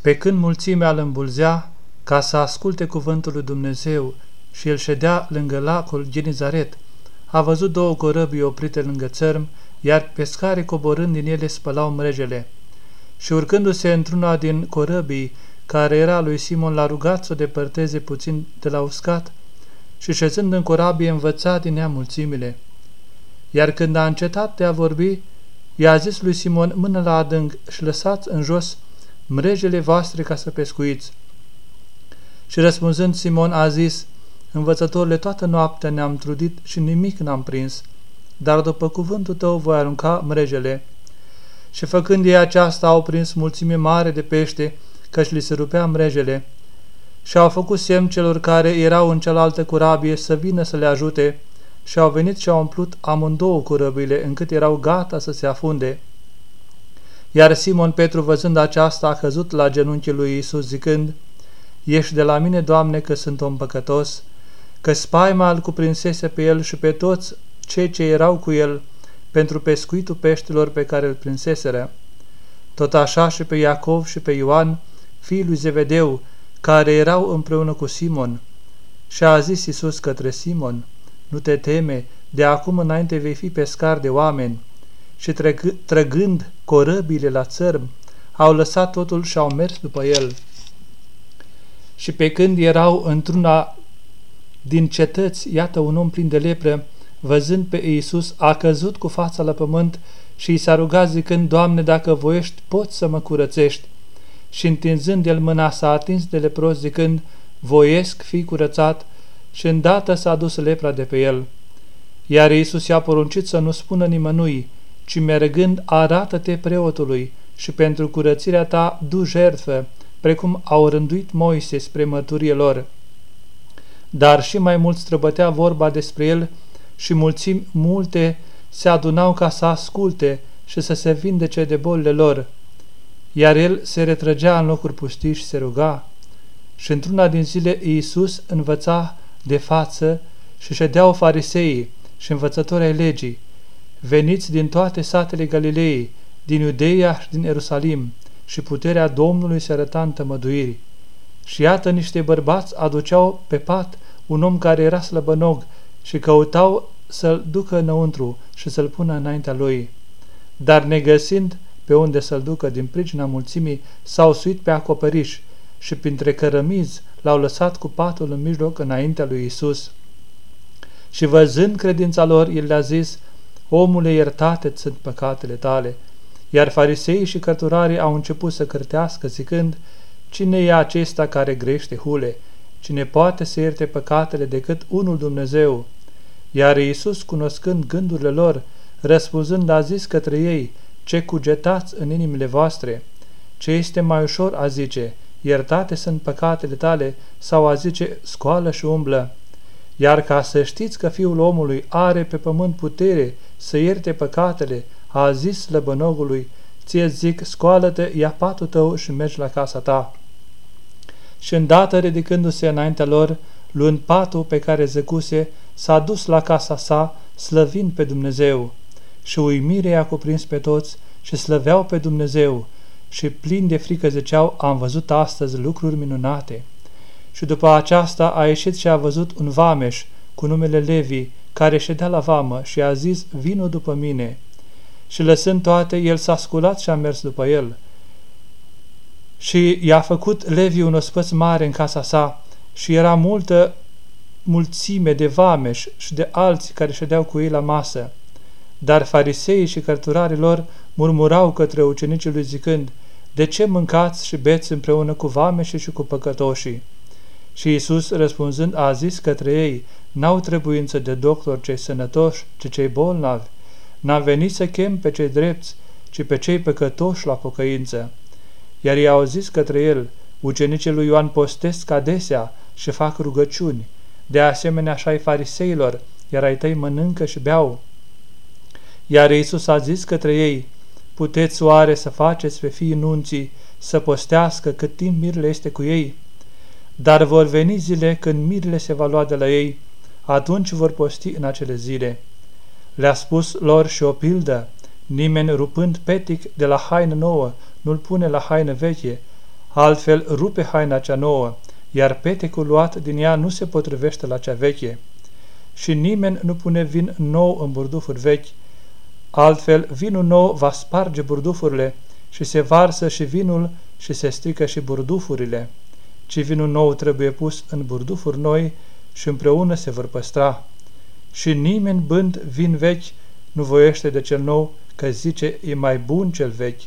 Pe când mulțimea îl îmbulzea ca să asculte cuvântul lui Dumnezeu și el ședea lângă lacul Genizaret, a văzut două corăbii oprite lângă țărm, iar pescarii coborând din ele spălau mrejele. Și urcându-se într-una din corăbii, care era lui Simon, l-a rugat să o depărteze puțin de la uscat și șezând în corabie învăța din ea mulțimile. Iar când a încetat de a vorbi, i-a zis lui Simon, mână la adânc și lăsați în jos mrejele voastre ca să pescuiți. Și răspunzând Simon a zis, Învățătorile, toată noaptea ne-am trudit și nimic n-am prins, dar după cuvântul tău voi arunca mrejele. Și făcând ei aceasta, au prins mulțime mare de pește, căci li se rupea mrejele. Și au făcut semn celor care erau în cealaltă curabie să vină să le ajute, și au venit și au umplut amândouă curăbile, încât erau gata să se afunde. Iar Simon Petru, văzând aceasta, a căzut la genunchii lui Isus, zicând, Ești de la mine, Doamne, că sunt om păcătos, că spaima îl cuprinsese pe el și pe toți cei ce erau cu el pentru pescuitul peștilor pe care îl prinseseră. Tot așa și pe Iacov și pe Ioan, fiul lui Zevedeu, care erau împreună cu Simon. Și a zis Isus către Simon, Nu te teme, de acum înainte vei fi pescar de oameni. Și trăgând corăbile la țărm, au lăsat totul și au mers după el. Și pe când erau într-una din cetăți, iată un om plin de lepră, văzând pe Iisus, a căzut cu fața la pământ și i s-a rugat zicând, Doamne, dacă voiești, poți să mă curățești. Și întinzând el mâna, s-a atins de lepros zicând, voiesc fi curățat, și îndată s-a dus lepra de pe el. Iar Iisus i-a poruncit să nu spună nimănui, ci mergând, arată-te preotului și pentru curățirea ta du jertfă, precum au rânduit Moise spre mărturie lor dar și mai mult străbătea vorba despre el și mulțimi multe se adunau ca să asculte și să se vindece de bolile lor, iar el se retrăgea în locuri pustii și se ruga. Și într-una din zile Iisus învăța de față și ședeau fariseii și învățători ai legii, veniți din toate satele Galilei, din Iudeia și din Ierusalim, și puterea Domnului se arăta în tămăduiri. Și iată niște bărbați aduceau pe pat un om care era slăbănog și căutau să-l ducă înăuntru și să-l pună înaintea lui. Dar negăsind pe unde să-l ducă din pricina mulțimii, s-au suit pe acoperiș și printre cărămizi l-au lăsat cu patul în mijloc înaintea lui Isus. Și văzând credința lor, el le-a zis, Omule, iertate sunt păcatele tale. Iar fariseii și cărturarii au început să cârtească, zicând, Cine e acesta care grește hule? Cine poate să ierte păcatele decât unul Dumnezeu? Iar Iisus, cunoscând gândurile lor, răspunzând, a zis către ei, ce cugetați în inimile voastre? Ce este mai ușor a zice, iertate sunt păcatele tale, sau a zice, scoală și umblă? Iar ca să știți că Fiul omului are pe pământ putere să ierte păcatele, a zis slăbănogului, ție zic, scoală-te, ia patul tău și mergi la casa ta și îndată ridicându-se înaintea lor, luând patul pe care zăcuse, s-a dus la casa sa, slăvind pe Dumnezeu. Și uimirea a cuprins pe toți și slăveau pe Dumnezeu și plin de frică ziceau, am văzut astăzi lucruri minunate. Și după aceasta a ieșit și a văzut un vameș cu numele Levi, care ședea la vamă și a zis, vino după mine. Și lăsând toate, el s-a sculat și a mers după el și i-a făcut Levi un ospăț mare în casa sa și era multă mulțime de vameși și de alții care ședeau cu ei la masă. Dar fariseii și cărturarii lor murmurau către ucenicii lui zicând, De ce mâncați și beți împreună cu vameșii și cu păcătoșii? Și Isus, răspunzând, a zis către ei, N-au trebuință de doctor cei sănătoși, ci cei bolnavi. N-a venit să chem pe cei drepți, ci pe cei păcătoși la pocăință iar i-au zis către el, ucenicii lui Ioan postesc adesea și fac rugăciuni, de asemenea așa ai fariseilor, iar ai tăi mănâncă și beau. Iar Iisus a zis către ei, puteți oare să faceți pe fiii nunții să postească cât timp mirile este cu ei? Dar vor veni zile când mirile se va lua de la ei, atunci vor posti în acele zile. Le-a spus lor și o pildă, nimeni rupând petic de la haină nouă nu-l pune la haină veche, altfel rupe haina cea nouă, iar petecul luat din ea nu se potrivește la cea veche. Și nimeni nu pune vin nou în burdufuri vechi, altfel vinul nou va sparge burdufurile și se varsă și vinul și se strică și burdufurile, ci vinul nou trebuie pus în burdufuri noi și împreună se vor păstra. Și nimeni bând vin vechi nu voiește de cel nou, că zice e mai bun cel vechi.